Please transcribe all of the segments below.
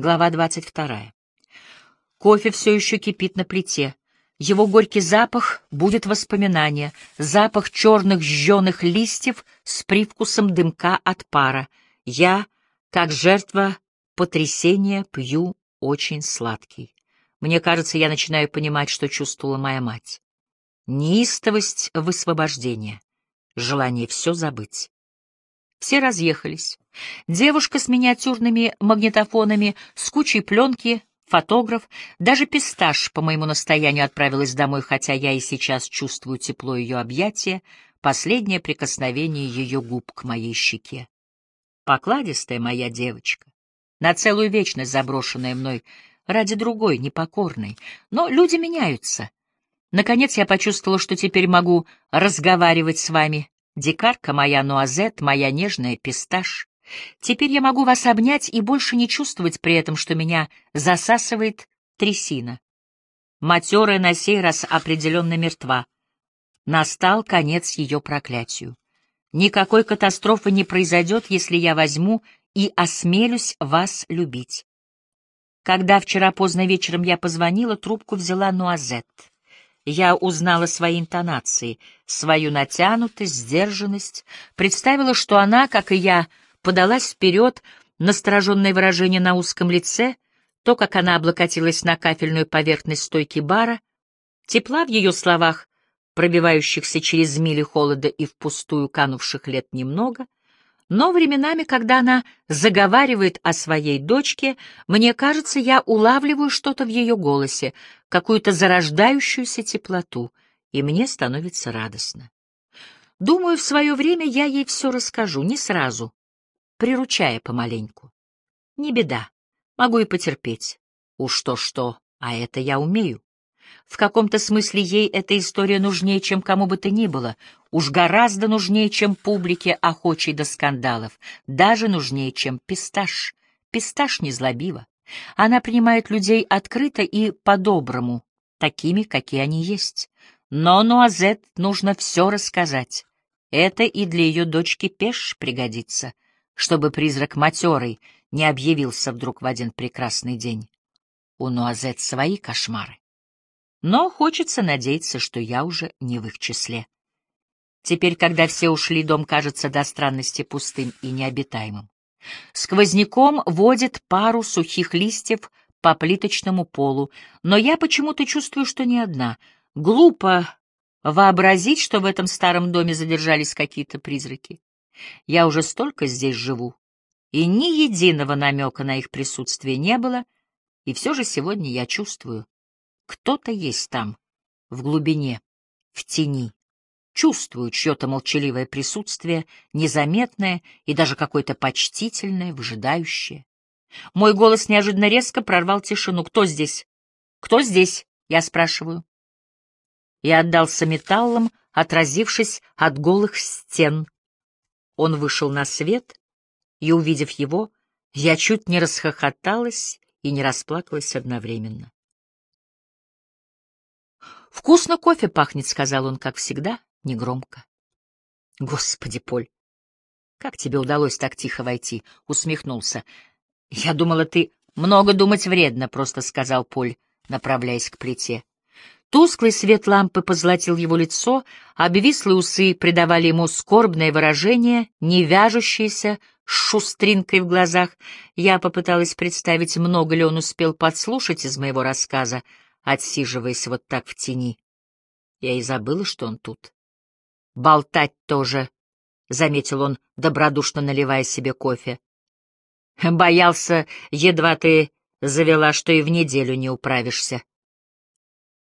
Глава двадцать вторая. Кофе все еще кипит на плите. Его горький запах будет воспоминание, запах черных жженых листьев с привкусом дымка от пара. Я, как жертва потрясения, пью очень сладкий. Мне кажется, я начинаю понимать, что чувствовала моя мать. Неистовость высвобождения, желание все забыть. Все разъехались. Девушка с миниатюрными магнитофонами, с кучей пленки, фотограф, даже пистаж по моему настоянию отправилась домой, хотя я и сейчас чувствую тепло ее объятия, последнее прикосновение ее губ к моей щеке. Покладистая моя девочка, на целую вечность заброшенная мной ради другой, непокорной. Но люди меняются. Наконец я почувствовала, что теперь могу разговаривать с вами. Дикарка моя нуазет, моя нежная писташ. Теперь я могу вас обнять и больше не чувствовать при этом, что меня засасывает трясина. Матерая на сей раз определенно мертва. Настал конец ее проклятию. Никакой катастрофы не произойдет, если я возьму и осмелюсь вас любить. Когда вчера поздно вечером я позвонила, трубку взяла Нуазет. Я узнала свои интонации, свою натянутость, сдержанность, представила, что она, как и я, подалась вперед, настороженное выражение на узком лице, то, как она облокотилась на кафельную поверхность стойки бара, тепла в ее словах, пробивающихся через мили холода и впустую канувших лет немного, но временами, когда она заговаривает о своей дочке, мне кажется, я улавливаю что-то в ее голосе, какую-то зарождающуюся теплоту, и мне становится радостно. Думаю, в свое время я ей все расскажу, не сразу, приручая помаленьку. Не беда, могу и потерпеть. Уж то-что, а это я умею. В каком-то смысле ей эта история нужнее, чем кому бы то ни было, уж гораздо нужнее, чем публике, охочей до скандалов, даже нужнее, чем писташ. Писташ незлобива. Она принимает людей открыто и по-доброму, такими, какие они есть. Но Нуазет нужно все рассказать. Это и для ее дочки Пеш пригодится — чтобы призрак матерый не объявился вдруг в один прекрасный день. У Нуазет свои кошмары. Но хочется надеяться, что я уже не в их числе. Теперь, когда все ушли, дом кажется до странности пустым и необитаемым. Сквозняком водит пару сухих листьев по плиточному полу, но я почему-то чувствую, что не одна. Глупо вообразить, что в этом старом доме задержались какие-то призраки. Я уже столько здесь живу, и ни единого намека на их присутствие не было, и все же сегодня я чувствую, кто-то есть там, в глубине, в тени. Чувствую чье-то молчаливое присутствие, незаметное и даже какое-то почтительное, выжидающее. Мой голос неожиданно резко прорвал тишину. «Кто здесь? Кто здесь?» — я спрашиваю. И отдался металлом, отразившись от голых стен он вышел на свет, и, увидев его, я чуть не расхохоталась и не расплакалась одновременно. «Вкусно кофе пахнет», — сказал он, как всегда, негромко. «Господи, Поль, как тебе удалось так тихо войти?» — усмехнулся. «Я думала, ты много думать вредно», — просто сказал Поль, направляясь к плите. Тусклый свет лампы позолотил его лицо, а обвислые усы придавали ему скорбное выражение, не вяжущееся с шустринкой в глазах. Я попыталась представить, много ли он успел подслушать из моего рассказа, отсиживаясь вот так в тени. Я и забыла, что он тут. «Болтать тоже», — заметил он, добродушно наливая себе кофе. «Боялся, едва ты завела, что и в неделю не управишься»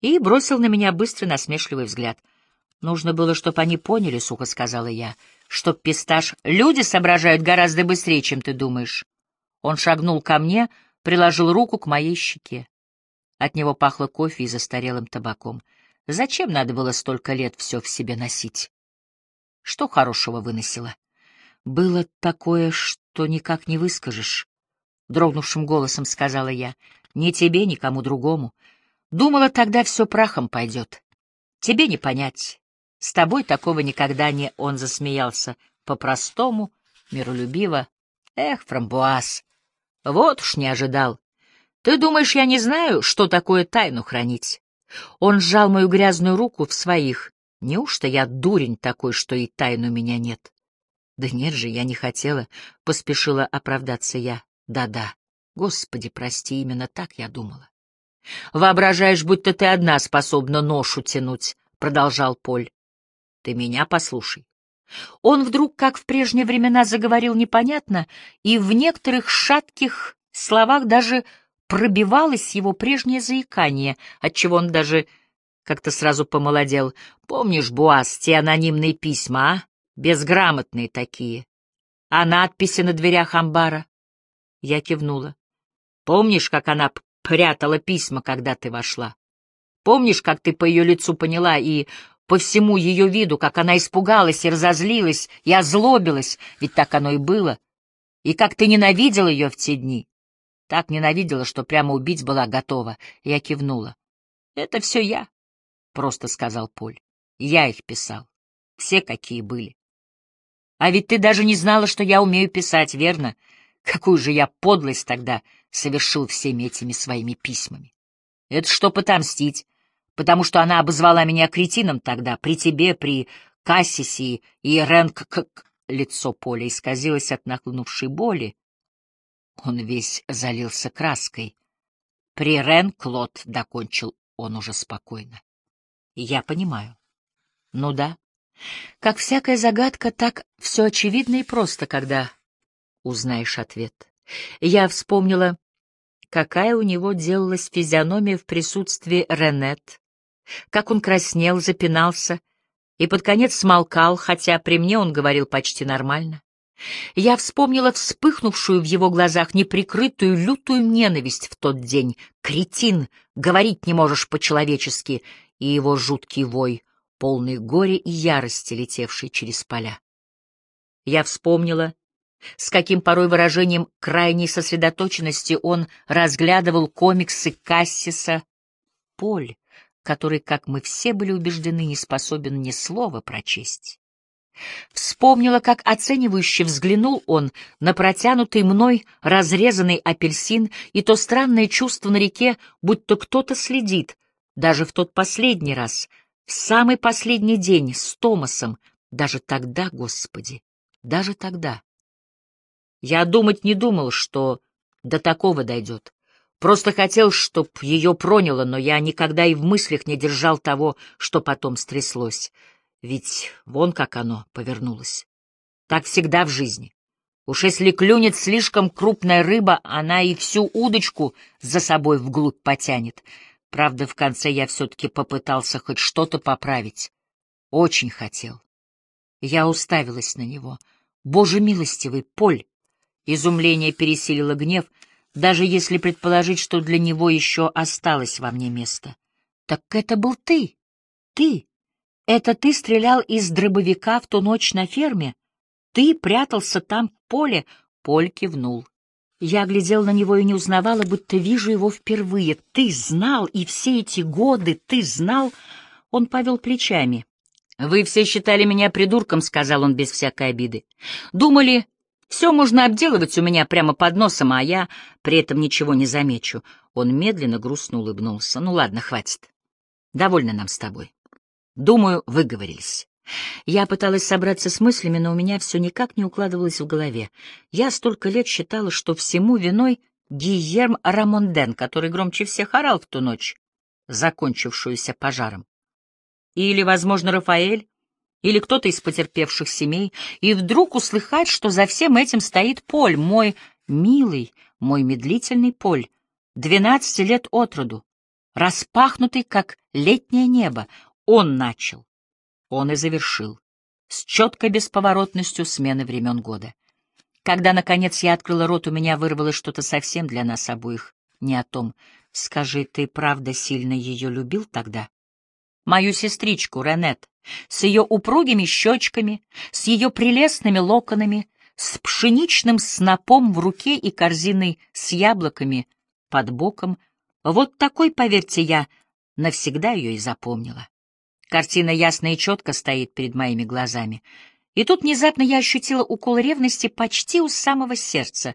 и бросил на меня быстрый насмешливый взгляд. «Нужно было, чтобы они поняли, — сухо сказала я, — чтоб пистаж люди соображают гораздо быстрее, чем ты думаешь». Он шагнул ко мне, приложил руку к моей щеке. От него пахло кофе и застарелым табаком. Зачем надо было столько лет все в себе носить? Что хорошего выносила? Было такое, что никак не выскажешь. Дрогнувшим голосом сказала я. Ни тебе, ни кому другому. Думала, тогда все прахом пойдет. Тебе не понять. С тобой такого никогда не... Он засмеялся по-простому, миролюбиво. Эх, фрамбуаз, Вот уж не ожидал. Ты думаешь, я не знаю, что такое тайну хранить? Он сжал мою грязную руку в своих. Неужто я дурень такой, что и тайну у меня нет? Да нет же, я не хотела, — поспешила оправдаться я. Да-да, Господи, прости, именно так я думала. Воображаешь, будто ты одна способна ношу тянуть, — продолжал Поль. Ты меня послушай. Он вдруг, как в прежние времена, заговорил непонятно, и в некоторых шатких словах даже пробивалось его прежнее заикание, отчего он даже как-то сразу помолодел. Помнишь, Буас, те анонимные письма, а? Безграмотные такие. А надписи на дверях амбара? Я кивнула. Помнишь, как она прятала письма, когда ты вошла? Помнишь, как ты по ее лицу поняла и по всему ее виду, как она испугалась и разозлилась, и озлобилась, ведь так оно и было, и как ты ненавидела ее в те дни? Так ненавидела, что прямо убить была готова. Я кивнула. — Это все я, — просто сказал Поль. Я их писал. Все, какие были. А ведь ты даже не знала, что я умею писать, верно? Какую же я подлость тогда совершил всеми этими своими письмами. Это чтоб отомстить, потому что она обозвала меня кретином тогда, при тебе, при Кассисе и Ренк... Лицо Поля исказилось от нахлынувшей боли. Он весь залился краской. При Рен-Клод докончил он уже спокойно. Я понимаю. Ну да. Как всякая загадка, так все очевидно и просто, когда узнаешь ответ. Я вспомнила, какая у него делалась физиономия в присутствии Ренет, как он краснел, запинался и под конец смолкал, хотя при мне он говорил почти нормально. Я вспомнила вспыхнувшую в его глазах неприкрытую лютую ненависть в тот день. Кретин, говорить не можешь по-человечески, и его жуткий вой, полный горя и ярости, летевший через поля. Я вспомнила, с каким порой выражением крайней сосредоточенности он разглядывал комиксы Кассиса «Поль», который, как мы все были убеждены, не способен ни слова прочесть. Вспомнила, как оценивающе взглянул он на протянутый мной разрезанный апельсин и то странное чувство на реке, будто кто-то следит, даже в тот последний раз, в самый последний день с Томасом, даже тогда, Господи, даже тогда. Я думать не думал, что до такого дойдет. Просто хотел, чтоб ее проняло, но я никогда и в мыслях не держал того, что потом стряслось. Ведь вон как оно повернулось. Так всегда в жизни. Уж если клюнет слишком крупная рыба, она и всю удочку за собой вглубь потянет. Правда, в конце я все-таки попытался хоть что-то поправить. Очень хотел. Я уставилась на него. Боже милостивый, Поль! Изумление пересилило гнев, даже если предположить, что для него еще осталось во мне место. Так это был ты! Ты! Это ты стрелял из дробовика в ту ночь на ферме? Ты прятался там в поле? Поль кивнул. Я глядел на него и не узнавала, будто вижу его впервые. Ты знал, и все эти годы ты знал... Он повел плечами. «Вы все считали меня придурком», — сказал он без всякой обиды. «Думали, все можно обделывать у меня прямо под носом, а я при этом ничего не замечу». Он медленно грустно улыбнулся. «Ну ладно, хватит. Довольно нам с тобой. Думаю, выговорились. Я пыталась собраться с мыслями, но у меня все никак не укладывалось в голове. Я столько лет считала, что всему виной Гиерм Рамонден, который громче всех орал в ту ночь, закончившуюся пожаром. Или, возможно, Рафаэль, или кто-то из потерпевших семей, и вдруг услыхать, что за всем этим стоит Поль, мой милый, мой медлительный Поль, двенадцати лет от роду, распахнутый, как летнее небо, он начал, он и завершил, с четкой бесповоротностью смены времен года. Когда, наконец, я открыла рот, у меня вырвалось что-то совсем для нас обоих, не о том. Скажи, ты правда сильно ее любил тогда? Мою сестричку, Ренет, с ее упругими щечками, с ее прелестными локонами, с пшеничным снопом в руке и корзиной с яблоками под боком. Вот такой, поверьте я, навсегда ее и запомнила. Картина ясно и четко стоит перед моими глазами. И тут внезапно я ощутила укол ревности почти у самого сердца.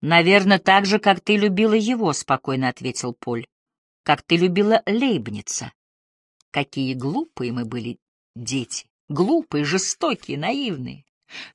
«Наверное, так же, как ты любила его», — спокойно ответил Поль. «Как ты любила Лейбница». Какие глупые мы были дети, глупые, жестокие, наивные.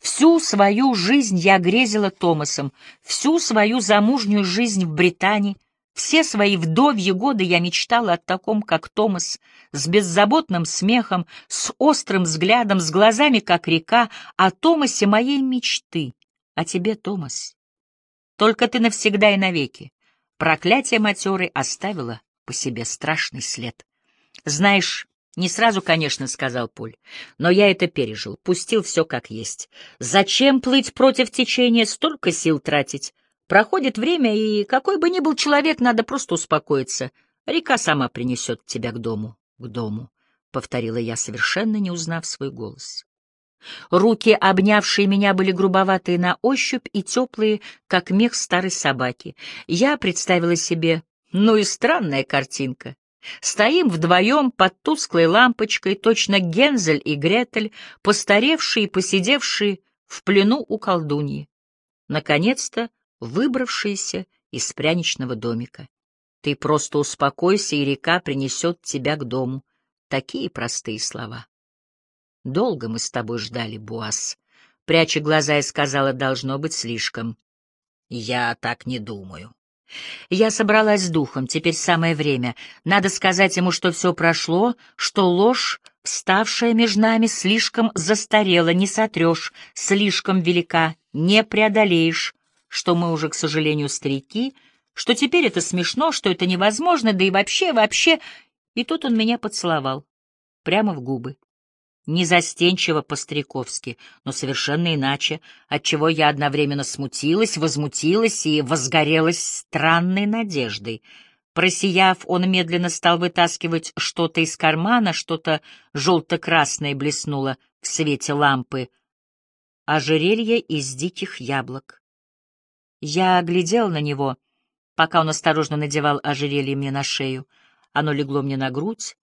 Всю свою жизнь я грезила Томасом, всю свою замужнюю жизнь в Британии, все свои вдовьи годы я мечтала о таком, как Томас, с беззаботным смехом, с острым взглядом, с глазами, как река, о Томасе моей мечты, о тебе, Томас. Только ты навсегда и навеки. Проклятие матеры оставило по себе страшный след. Знаешь, не сразу, конечно, — сказал Поль, — но я это пережил, пустил все как есть. Зачем плыть против течения, столько сил тратить? Проходит время, и какой бы ни был человек, надо просто успокоиться. Река сама принесет тебя к дому, к дому, — повторила я, совершенно не узнав свой голос. Руки, обнявшие меня, были грубоватые на ощупь и теплые, как мех старой собаки. Я представила себе, ну и странная картинка. Стоим вдвоем под тусклой лампочкой, точно Гензель и Гретель, постаревшие и посидевшие в плену у колдуньи. Наконец-то выбравшиеся из пряничного домика. Ты просто успокойся, и река принесет тебя к дому. Такие простые слова. Долго мы с тобой ждали, Буас. Пряча глаза, и сказала, должно быть слишком. Я так не думаю. Я собралась с духом, теперь самое время. Надо сказать ему, что все прошло, что ложь, вставшая между нами, слишком застарела, не сотрешь, слишком велика, не преодолеешь, что мы уже, к сожалению, старики, что теперь это смешно, что это невозможно, да и вообще, вообще... И тут он меня поцеловал, прямо в губы не застенчиво по-стариковски, но совершенно иначе, отчего я одновременно смутилась, возмутилась и возгорелась странной надеждой. Просияв, он медленно стал вытаскивать что-то из кармана, что-то желто-красное блеснуло в свете лампы. Ожерелье из диких яблок. Я глядел на него, пока он осторожно надевал ожерелье мне на шею. Оно легло мне на грудь,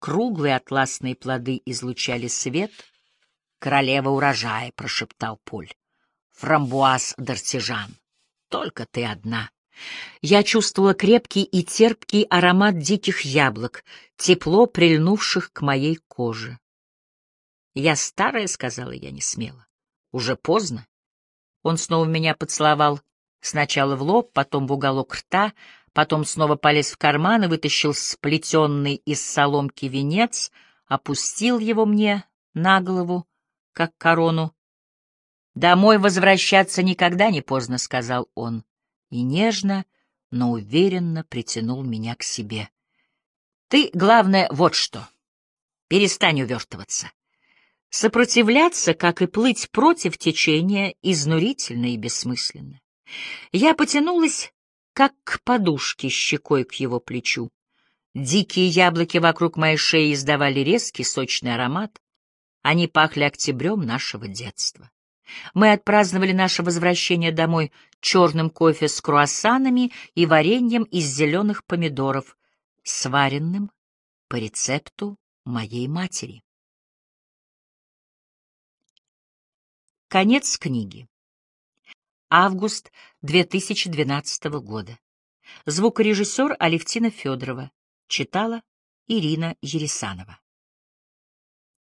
Круглые атласные плоды излучали свет. «Королева урожая», — прошептал Поль. «Фрамбуаз д'Артижан. Только ты одна». Я чувствовала крепкий и терпкий аромат диких яблок, тепло прильнувших к моей коже. «Я старая», — сказала я не смело. «Уже поздно». Он снова меня поцеловал, сначала в лоб, потом в уголок рта, потом снова полез в карман и вытащил сплетенный из соломки венец, опустил его мне на голову, как корону. «Домой возвращаться никогда не поздно», — сказал он, и нежно, но уверенно притянул меня к себе. «Ты, главное, вот что. Перестань увертываться. Сопротивляться, как и плыть против течения, изнурительно и бессмысленно. Я потянулась как к подушке щекой к его плечу. Дикие яблоки вокруг моей шеи издавали резкий сочный аромат. Они пахли октябрем нашего детства. Мы отпраздновали наше возвращение домой черным кофе с круассанами и вареньем из зеленых помидоров, сваренным по рецепту моей матери. Конец книги. Август 2012 года. Звукорежиссер Алевтина Федорова. Читала Ирина Ересанова.